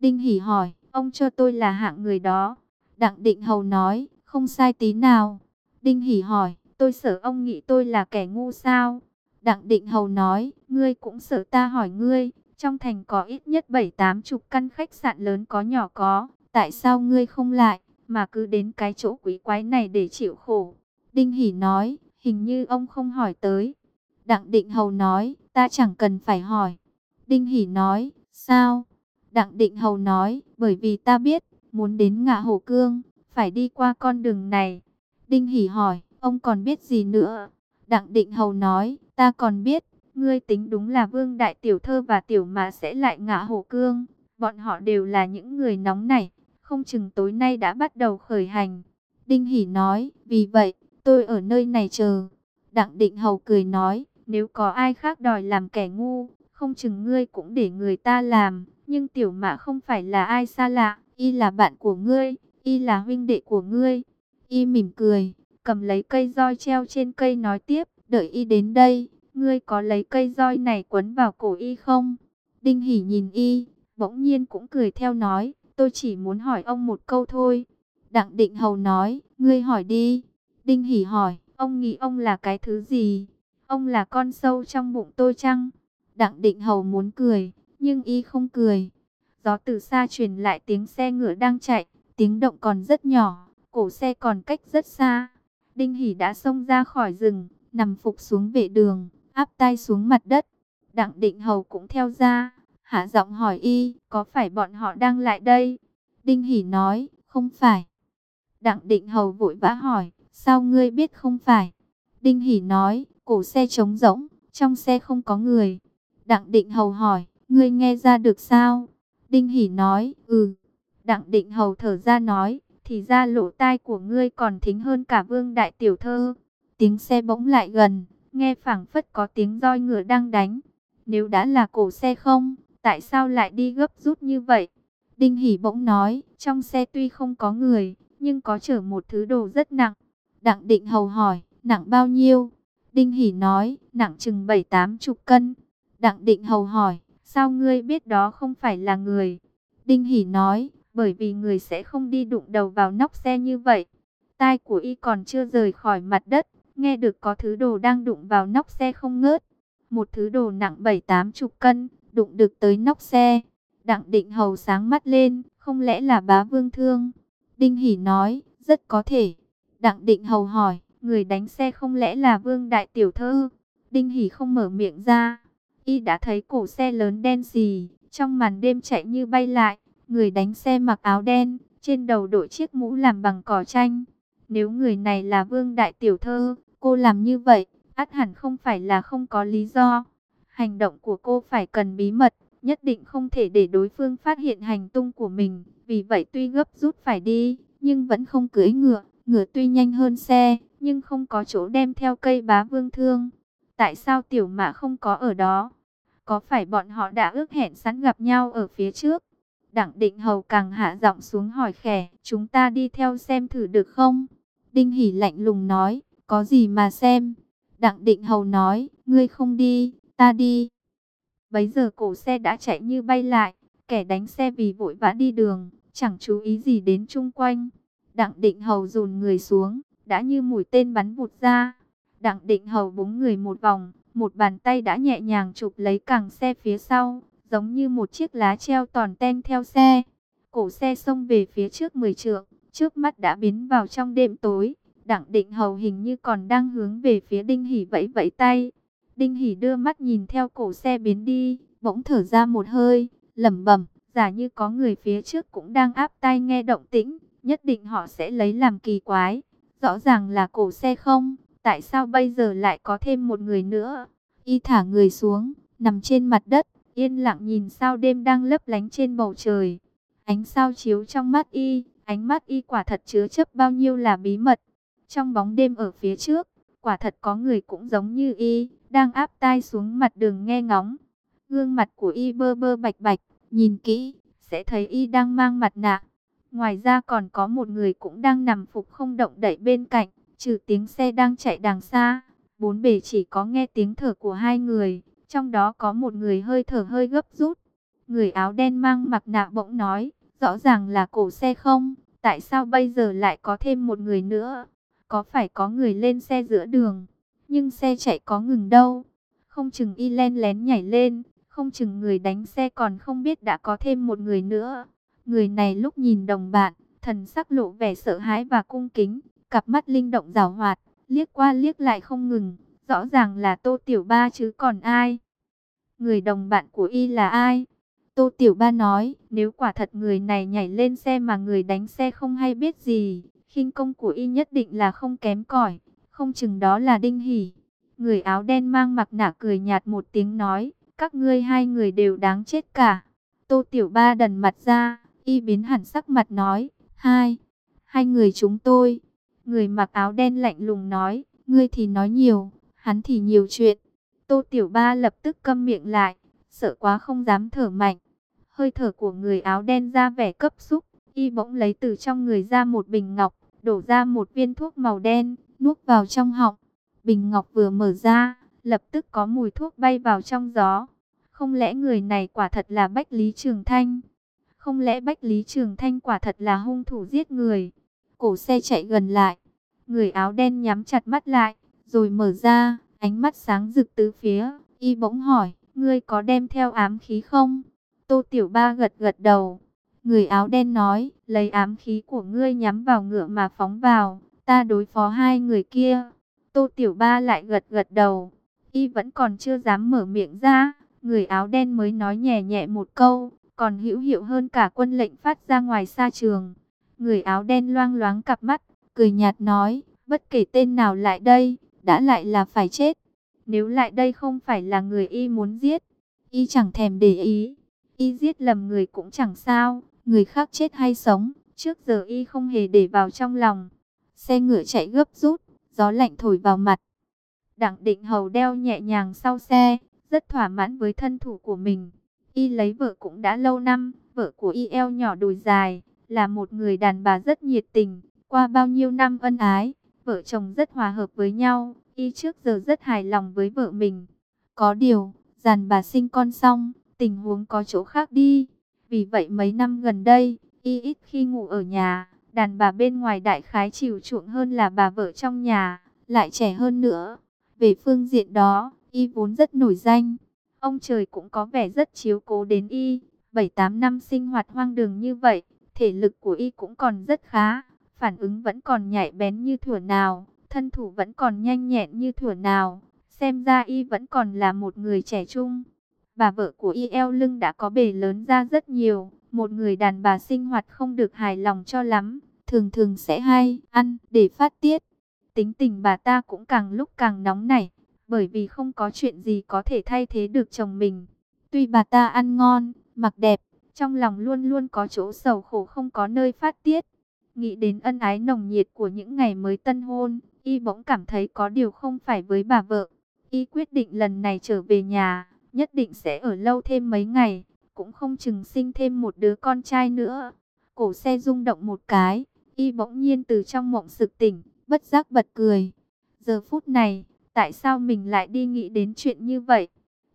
Đinh Hỷ hỏi, ông cho tôi là hạng người đó. Đặng Định Hầu nói, không sai tí nào. Đinh Hỷ hỏi, tôi sợ ông nghĩ tôi là kẻ ngu sao? Đặng Định Hầu nói, ngươi cũng sợ ta hỏi ngươi, trong thành có ít nhất bảy tám chục căn khách sạn lớn có nhỏ có, tại sao ngươi không lại, mà cứ đến cái chỗ quý quái này để chịu khổ? Đinh Hỷ nói, hình như ông không hỏi tới. Đặng Định Hầu nói, ta chẳng cần phải hỏi. Đinh Hỷ nói, sao? Đặng Định Hầu nói, bởi vì ta biết, muốn đến ngạ Hồ Cương, phải đi qua con đường này. Đinh Hỷ hỏi, ông còn biết gì nữa? Đặng Định Hầu nói, ta còn biết, ngươi tính đúng là Vương Đại Tiểu Thơ và Tiểu Mã sẽ lại ngạ Hồ Cương. Bọn họ đều là những người nóng nảy, không chừng tối nay đã bắt đầu khởi hành. Đinh Hỷ nói, vì vậy, tôi ở nơi này chờ. Đặng Định Hầu cười nói, nếu có ai khác đòi làm kẻ ngu, không chừng ngươi cũng để người ta làm. Nhưng tiểu mã không phải là ai xa lạ, y là bạn của ngươi, y là huynh đệ của ngươi. Y mỉm cười, cầm lấy cây roi treo trên cây nói tiếp, đợi y đến đây, ngươi có lấy cây roi này quấn vào cổ y không? Đinh hỉ nhìn y, bỗng nhiên cũng cười theo nói, tôi chỉ muốn hỏi ông một câu thôi. Đặng định hầu nói, ngươi hỏi đi. Đinh hỉ hỏi, ông nghĩ ông là cái thứ gì? Ông là con sâu trong bụng tôi chăng? Đặng định hầu muốn cười, nhưng y không cười. Gió từ xa truyền lại tiếng xe ngựa đang chạy, tiếng động còn rất nhỏ, cổ xe còn cách rất xa. Đinh Hỷ đã xông ra khỏi rừng, nằm phục xuống vệ đường, áp tay xuống mặt đất. Đặng Định Hầu cũng theo ra, hạ giọng hỏi y, có phải bọn họ đang lại đây? Đinh Hỷ nói, không phải. Đặng Định Hầu vội vã hỏi, sao ngươi biết không phải? Đinh Hỷ nói, cổ xe trống rỗng, trong xe không có người. Đặng Định Hầu hỏi, ngươi nghe ra được sao? Đinh Hỷ nói, ừ. Đặng Định Hầu thở ra nói, thì ra lỗ tai của ngươi còn thính hơn cả vương đại tiểu thơ. Tiếng xe bỗng lại gần, nghe phảng phất có tiếng roi ngựa đang đánh. Nếu đã là cổ xe không, tại sao lại đi gấp rút như vậy? Đinh Hỷ bỗng nói, trong xe tuy không có người, nhưng có chở một thứ đồ rất nặng. Đặng Định Hầu hỏi, nặng bao nhiêu? Đinh Hỷ nói, nặng chừng bảy tám chục cân. Đặng Định Hầu hỏi, Sao ngươi biết đó không phải là người? Đinh Hỷ nói, bởi vì người sẽ không đi đụng đầu vào nóc xe như vậy. Tai của y còn chưa rời khỏi mặt đất, nghe được có thứ đồ đang đụng vào nóc xe không ngớt. Một thứ đồ nặng bảy tám chục cân, đụng được tới nóc xe. Đặng định hầu sáng mắt lên, không lẽ là bá vương thương? Đinh Hỷ nói, rất có thể. Đặng định hầu hỏi, người đánh xe không lẽ là vương đại tiểu thơ? Đinh Hỷ không mở miệng ra, Y đã thấy cổ xe lớn đen gì trong màn đêm chạy như bay lại, người đánh xe mặc áo đen, trên đầu đội chiếc mũ làm bằng cỏ tranh. Nếu người này là vương đại tiểu thơ, cô làm như vậy, át hẳn không phải là không có lý do. Hành động của cô phải cần bí mật, nhất định không thể để đối phương phát hiện hành tung của mình. Vì vậy tuy gấp rút phải đi, nhưng vẫn không cưỡi ngựa. Ngựa tuy nhanh hơn xe, nhưng không có chỗ đem theo cây bá vương thương. Tại sao tiểu mã không có ở đó? Có phải bọn họ đã ước hẹn sẵn gặp nhau ở phía trước? Đặng định hầu càng hạ giọng xuống hỏi khẻ, chúng ta đi theo xem thử được không? Đinh hỉ lạnh lùng nói, có gì mà xem? Đặng định hầu nói, ngươi không đi, ta đi. Bấy giờ cổ xe đã chạy như bay lại, kẻ đánh xe vì vội vã đi đường, chẳng chú ý gì đến chung quanh. Đặng định hầu dồn người xuống, đã như mũi tên bắn vụt ra. Đặng định hầu búng người một vòng, một bàn tay đã nhẹ nhàng chụp lấy càng xe phía sau, giống như một chiếc lá treo toàn ten theo xe. Cổ xe xông về phía trước 10 trượng, trước mắt đã biến vào trong đêm tối. Đặng định hầu hình như còn đang hướng về phía Đinh Hỷ vẫy vẫy tay. Đinh Hỷ đưa mắt nhìn theo cổ xe biến đi, bỗng thở ra một hơi, lẩm bẩm, giả như có người phía trước cũng đang áp tai nghe động tĩnh, nhất định họ sẽ lấy làm kỳ quái. Rõ ràng là cổ xe không, tại sao bây giờ lại có thêm một người nữa? Y thả người xuống, nằm trên mặt đất, yên lặng nhìn sao đêm đang lấp lánh trên bầu trời. Ánh sao chiếu trong mắt Y, ánh mắt Y quả thật chứa chấp bao nhiêu là bí mật. Trong bóng đêm ở phía trước, quả thật có người cũng giống như Y, đang áp tai xuống mặt đường nghe ngóng. Gương mặt của Y bơ bơ bạch bạch, nhìn kỹ, sẽ thấy Y đang mang mặt nạ. Ngoài ra còn có một người cũng đang nằm phục không động đậy bên cạnh, trừ tiếng xe đang chạy đằng xa. Bốn bề chỉ có nghe tiếng thở của hai người, trong đó có một người hơi thở hơi gấp rút. Người áo đen mang mặt nạ bỗng nói, rõ ràng là cổ xe không, tại sao bây giờ lại có thêm một người nữa? Có phải có người lên xe giữa đường, nhưng xe chạy có ngừng đâu? Không chừng y len lén nhảy lên, không chừng người đánh xe còn không biết đã có thêm một người nữa. Người này lúc nhìn đồng bạn, thần sắc lộ vẻ sợ hãi và cung kính, cặp mắt linh động rào hoạt, liếc qua liếc lại không ngừng, rõ ràng là Tô Tiểu Ba chứ còn ai. Người đồng bạn của y là ai? Tô Tiểu Ba nói, nếu quả thật người này nhảy lên xe mà người đánh xe không hay biết gì, khinh công của y nhất định là không kém cỏi, không chừng đó là Đinh hỉ. Người áo đen mang mặt nạ cười nhạt một tiếng nói, các ngươi hai người đều đáng chết cả. Tô Tiểu Ba đần mặt ra, y biến hẳn sắc mặt nói, hai, hai người chúng tôi. Người mặc áo đen lạnh lùng nói, ngươi thì nói nhiều, hắn thì nhiều chuyện. Tô Tiểu Ba lập tức câm miệng lại, sợ quá không dám thở mạnh. Hơi thở của người áo đen ra vẻ cấp xúc, y bỗng lấy từ trong người ra một bình ngọc, đổ ra một viên thuốc màu đen, nuốt vào trong họng. Bình ngọc vừa mở ra, lập tức có mùi thuốc bay vào trong gió. Không lẽ người này quả thật là Bách Lý Trường Thanh? Không lẽ Bách Lý Trường Thanh quả thật là hung thủ giết người? Cổ xe chạy gần lại. Người áo đen nhắm chặt mắt lại, rồi mở ra, ánh mắt sáng rực tứ phía. Y bỗng hỏi, ngươi có đem theo ám khí không? Tô Tiểu Ba gật gật đầu. Người áo đen nói, lấy ám khí của ngươi nhắm vào ngựa mà phóng vào, ta đối phó hai người kia. Tô Tiểu Ba lại gật gật đầu. Y vẫn còn chưa dám mở miệng ra, người áo đen mới nói nhẹ nhẹ một câu, còn hữu hiệu hơn cả quân lệnh phát ra ngoài xa trường. Người áo đen loang loáng cặp mắt, cười nhạt nói, bất kể tên nào lại đây, đã lại là phải chết. Nếu lại đây không phải là người y muốn giết, y chẳng thèm để ý. Y giết lầm người cũng chẳng sao, người khác chết hay sống, trước giờ y không hề để vào trong lòng. Xe ngựa chạy gấp rút, gió lạnh thổi vào mặt. Đặng định hầu đeo nhẹ nhàng sau xe, rất thỏa mãn với thân thủ của mình. Y lấy vợ cũng đã lâu năm, vợ của Y eo nhỏ đùi dài, là một người đàn bà rất nhiệt tình. Qua bao nhiêu năm ân ái, vợ chồng rất hòa hợp với nhau, Y trước giờ rất hài lòng với vợ mình. Có điều, dàn bà sinh con xong, tình huống có chỗ khác đi. Vì vậy mấy năm gần đây, Y ít khi ngủ ở nhà, đàn bà bên ngoài đại khái chịu chuộng hơn là bà vợ trong nhà, lại trẻ hơn nữa. Về phương diện đó, Y vốn rất nổi danh. Ông trời cũng có vẻ rất chiếu cố đến y. 7-8 năm sinh hoạt hoang đường như vậy, thể lực của y cũng còn rất khá. Phản ứng vẫn còn nhạy bén như thuở nào, thân thủ vẫn còn nhanh nhẹn như thuở nào. Xem ra y vẫn còn là một người trẻ trung. Bà vợ của y eo lưng đã có bề lớn ra rất nhiều. Một người đàn bà sinh hoạt không được hài lòng cho lắm. Thường thường sẽ hay, ăn, để phát tiết. Tính tình bà ta cũng càng lúc càng nóng nảy. bởi vì không có chuyện gì có thể thay thế được chồng mình. Tuy bà ta ăn ngon, mặc đẹp, trong lòng luôn luôn có chỗ sầu khổ không có nơi phát tiết. Nghĩ đến ân ái nồng nhiệt của những ngày mới tân hôn, y bỗng cảm thấy có điều không phải với bà vợ. Y quyết định lần này trở về nhà, nhất định sẽ ở lâu thêm mấy ngày, cũng không chừng sinh thêm một đứa con trai nữa. Cổ xe rung động một cái, y bỗng nhiên từ trong mộng sực tỉnh, bất giác bật cười. Giờ phút này, tại sao mình lại đi nghĩ đến chuyện như vậy?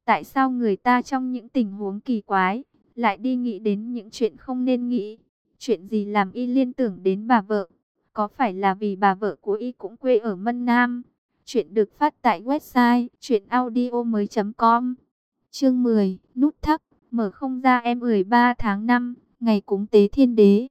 Tại sao người ta trong những tình huống kỳ quái, lại đi nghĩ đến những chuyện không nên nghĩ? Chuyện gì làm y liên tưởng đến bà vợ? Có phải là vì bà vợ của y cũng quê ở Mân Nam? Chuyện được phát tại website chuyenaudio.com Chương 10, nút thắt, mở không ra em 13 tháng 5, ngày cúng tế thiên đế.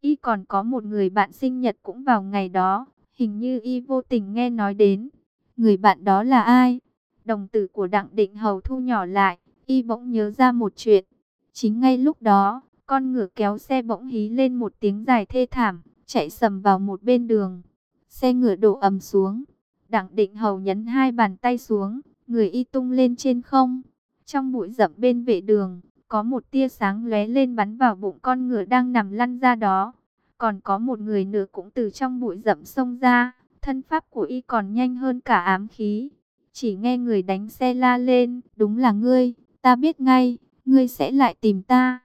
Y còn có một người bạn sinh nhật cũng vào ngày đó, hình như Y vô tình nghe nói đến. Người bạn đó là ai? Đồng tử của Đặng Định Hầu thu nhỏ lại, Y bỗng nhớ ra một chuyện. Chính ngay lúc đó, con ngựa kéo xe bỗng hí lên một tiếng dài thê thảm, chạy sầm vào một bên đường. Xe ngựa đổ ầm xuống. Đặng định hầu nhấn hai bàn tay xuống, người y tung lên trên không. Trong bụi rậm bên vệ đường, có một tia sáng lóe lên bắn vào bụng con ngựa đang nằm lăn ra đó. Còn có một người nữa cũng từ trong bụi rậm xông ra, thân pháp của y còn nhanh hơn cả ám khí. Chỉ nghe người đánh xe la lên, đúng là ngươi, ta biết ngay, ngươi sẽ lại tìm ta.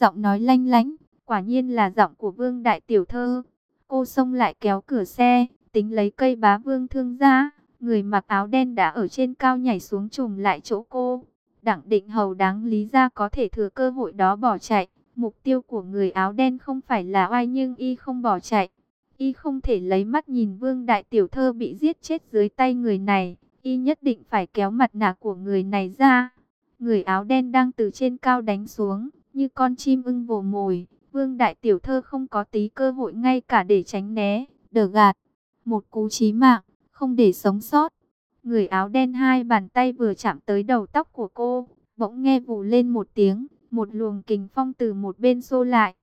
Giọng nói lanh lánh, quả nhiên là giọng của vương đại tiểu thơ. Cô xông lại kéo cửa xe, tính lấy cây bá vương thương ra. Người mặc áo đen đã ở trên cao nhảy xuống trùm lại chỗ cô. Đặng định hầu đáng lý ra có thể thừa cơ hội đó bỏ chạy. Mục tiêu của người áo đen không phải là oai nhưng y không bỏ chạy. Y không thể lấy mắt nhìn vương đại tiểu thơ bị giết chết dưới tay người này. Y nhất định phải kéo mặt nạ của người này ra. Người áo đen đang từ trên cao đánh xuống, như con chim ưng vồ mồi. Vương đại tiểu thơ không có tí cơ hội ngay cả để tránh né, Đờ gạt. Một cú chí mạng, không để sống sót. Người áo đen hai bàn tay vừa chạm tới đầu tóc của cô, bỗng nghe vù lên một tiếng, một luồng kình phong từ một bên xô lại.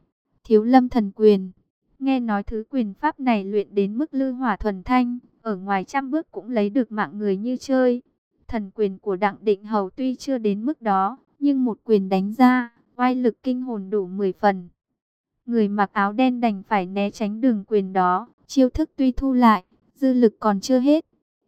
Thiếu lâm thần quyền. Nghe nói thứ quyền pháp này luyện đến mức lư hỏa thuần thanh, ở ngoài trăm bước cũng lấy được mạng người như chơi. Thần quyền của Đặng Định Hầu tuy chưa đến mức đó, nhưng một quyền đánh ra, oai lực kinh hồn đủ 10 phần. Người mặc áo đen đành phải né tránh đường quyền đó, chiêu thức tuy thu lại, dư lực còn chưa hết.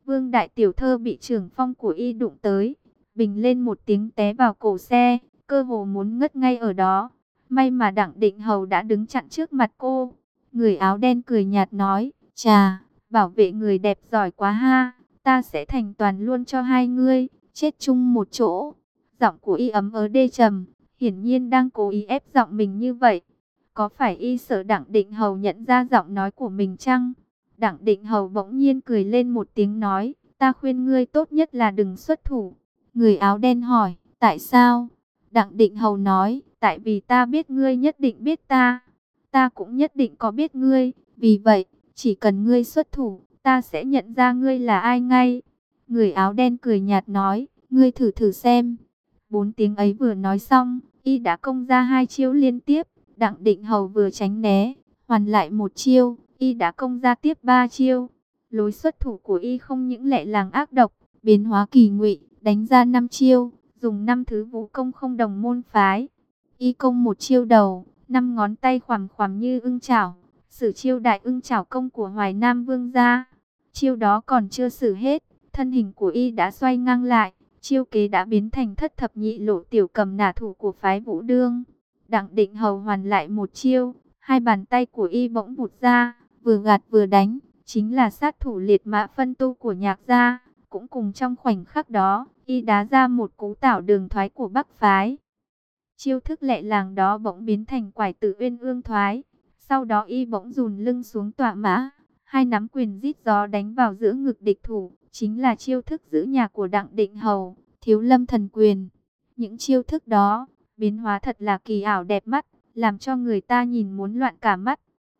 Vương đại tiểu thơ bị trưởng phong của y đụng tới, bình lên một tiếng té vào cổ xe, cơ hồ muốn ngất ngay ở đó. May mà Đặng Định Hầu đã đứng chặn trước mặt cô. Người áo đen cười nhạt nói, chà, bảo vệ người đẹp giỏi quá ha, ta sẽ thành toàn luôn cho hai ngươi, chết chung một chỗ. Giọng của y ấm ớ đê trầm, hiển nhiên đang cố ý ép giọng mình như vậy. Có phải y sợ Đặng Định Hầu nhận ra giọng nói của mình chăng? Đặng Định Hầu bỗng nhiên cười lên một tiếng nói, ta khuyên ngươi tốt nhất là đừng xuất thủ. Người áo đen hỏi, tại sao? Đặng Định Hầu nói, tại vì ta biết ngươi nhất định biết ta. Ta cũng nhất định có biết ngươi, vì vậy, chỉ cần ngươi xuất thủ, ta sẽ nhận ra ngươi là ai ngay. Người áo đen cười nhạt nói, ngươi thử thử xem. Bốn tiếng ấy vừa nói xong, y đã công ra hai chiêu liên tiếp. Đặng định hầu vừa tránh né, hoàn lại một chiêu, y đã công ra tiếp ba chiêu. Lối xuất thủ của y không những lệ làng ác độc, biến hóa kỳ ngụy, đánh ra năm chiêu, dùng năm thứ vũ công không đồng môn phái. Y công một chiêu đầu, năm ngón tay khoằm khoằm như ưng chảo, sử chiêu đại ưng chảo công của Hoài Nam Vương gia. Chiêu đó còn chưa xử hết, thân hình của y đã xoay ngang lại, chiêu kế đã biến thành thất thập nhị lộ tiểu cầm nả thủ của phái Vũ Đương. Đặng định hầu hoàn lại một chiêu, hai bàn tay của y bỗng vụt ra, vừa gạt vừa đánh, chính là sát thủ liệt mã phân tu của nhạc gia. Cũng cùng trong khoảnh khắc đó, y đá ra một cú tảo đường thoái của bắc phái. Chiêu thức lệ làng đó bỗng biến thành quải tự uyên ương thoái. Sau đó y bỗng dùn lưng xuống tọa mã, hai nắm quyền rít gió đánh vào giữa ngực địch thủ, chính là chiêu thức giữ nhà của Đặng Định Hầu, thiếu lâm thần quyền. Những chiêu thức đó, biến hóa thật là kỳ ảo đẹp mắt, làm cho người ta nhìn muốn loạn cả mắt.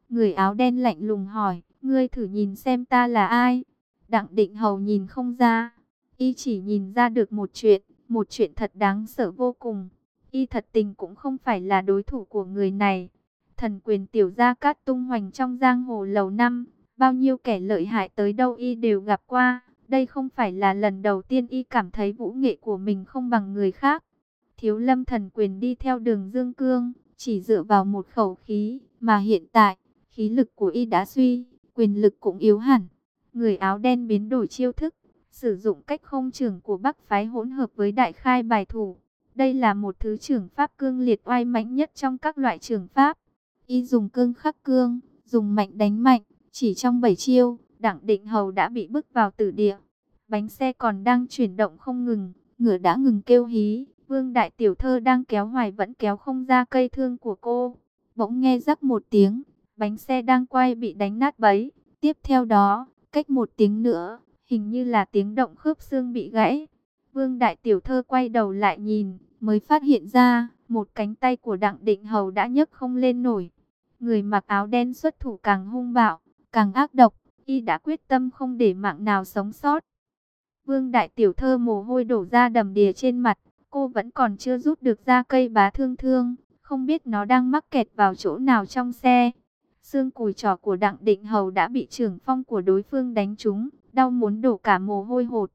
Người áo đen lạnh lùng hỏi, ngươi thử nhìn xem ta là ai? Đặng định hầu nhìn không ra, y chỉ nhìn ra được một chuyện, một chuyện thật đáng sợ vô cùng. Y thật tình cũng không phải là đối thủ của người này. Thần quyền tiểu gia cát tung hoành trong giang hồ lầu năm, bao nhiêu kẻ lợi hại tới đâu y đều gặp qua, Đây không phải là lần đầu tiên y cảm thấy vũ nghệ của mình không bằng người khác. Thiếu lâm thần quyền đi theo đường dương cương, chỉ dựa vào một khẩu khí, mà hiện tại, khí lực của y đã suy, quyền lực cũng yếu hẳn. Người áo đen biến đổi chiêu thức, sử dụng cách không trưởng của Bắc phái hỗn hợp với đại khai bài thủ. Đây là một thứ trưởng pháp cương liệt oai mạnh nhất trong các loại trưởng pháp. Y dùng cương khắc cương, dùng mạnh đánh mạnh, chỉ trong 7 chiêu, Đặng Định Hầu đã bị bức vào tử địa. Bánh xe còn đang chuyển động không ngừng, ngựa đã ngừng kêu hí. Vương Đại Tiểu Thơ đang kéo hoài vẫn kéo không ra cây thương của cô. Bỗng nghe rắc một tiếng, bánh xe đang quay bị đánh nát bấy. Tiếp theo đó, cách một tiếng nữa, hình như là tiếng động khớp xương bị gãy. Vương Đại Tiểu Thơ quay đầu lại nhìn, mới phát hiện ra, một cánh tay của Đặng Định Hầu đã nhấc không lên nổi. Người mặc áo đen xuất thủ càng hung bạo, càng ác độc, y đã quyết tâm không để mạng nào sống sót. Vương Đại Tiểu Thơ mồ hôi đổ ra đầm đìa trên mặt, cô vẫn còn chưa rút được ra cây bá thương thương, không biết nó đang mắc kẹt vào chỗ nào trong xe. Xương cùi trỏ của Đặng Định Hầu đã bị trưởng phong của đối phương đánh trúng, đau muốn đổ cả mồ hôi hột.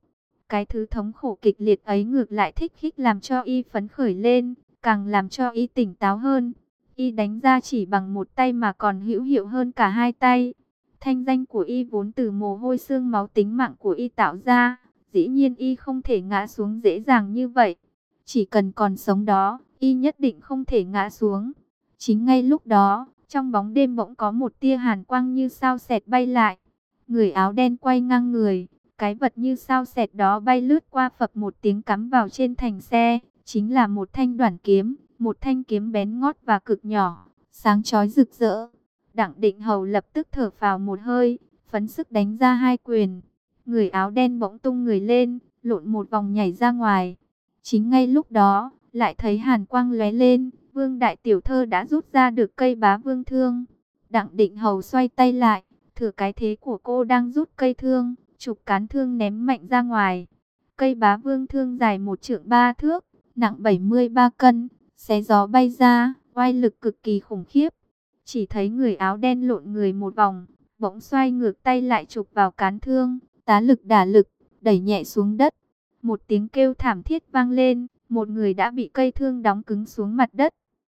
Cái thứ thống khổ kịch liệt ấy ngược lại thích khích làm cho y phấn khởi lên, càng làm cho y tỉnh táo hơn. Y đánh ra chỉ bằng một tay mà còn hữu hiệu hơn cả hai tay. Thanh danh của y vốn từ mồ hôi xương máu tính mạng của y tạo ra, dĩ nhiên y không thể ngã xuống dễ dàng như vậy. Chỉ cần còn sống đó, y nhất định không thể ngã xuống. Chính ngay lúc đó, trong bóng đêm bỗng có một tia hàn quang như sao xẹt bay lại. Người áo đen quay ngang người, cái vật như sao xẹt đó bay lướt qua phập một tiếng cắm vào trên thành xe. Chính là một thanh đoạn kiếm, một thanh kiếm bén ngót và cực nhỏ, sáng chói rực rỡ. Đặng định hầu lập tức thở phào một hơi, phấn sức đánh ra hai quyền. Người áo đen bỗng tung người lên, lộn một vòng nhảy ra ngoài. Chính ngay lúc đó, lại thấy hàn quang lóe lên, vương đại tiểu thơ đã rút ra được cây bá vương thương. Đặng định hầu xoay tay lại, thừa cái thế của cô đang rút cây thương, chụp cán thương ném mạnh ra ngoài. Cây bá vương thương dài một trượng ba thước, nặng 73 cân, xé gió bay ra, oai lực cực kỳ khủng khiếp. Chỉ thấy người áo đen lộn người một vòng, bỗng xoay ngược tay lại chụp vào cán thương, tá lực đả lực, đẩy nhẹ xuống đất. Một tiếng kêu thảm thiết vang lên, một người đã bị cây thương đóng cứng xuống mặt đất.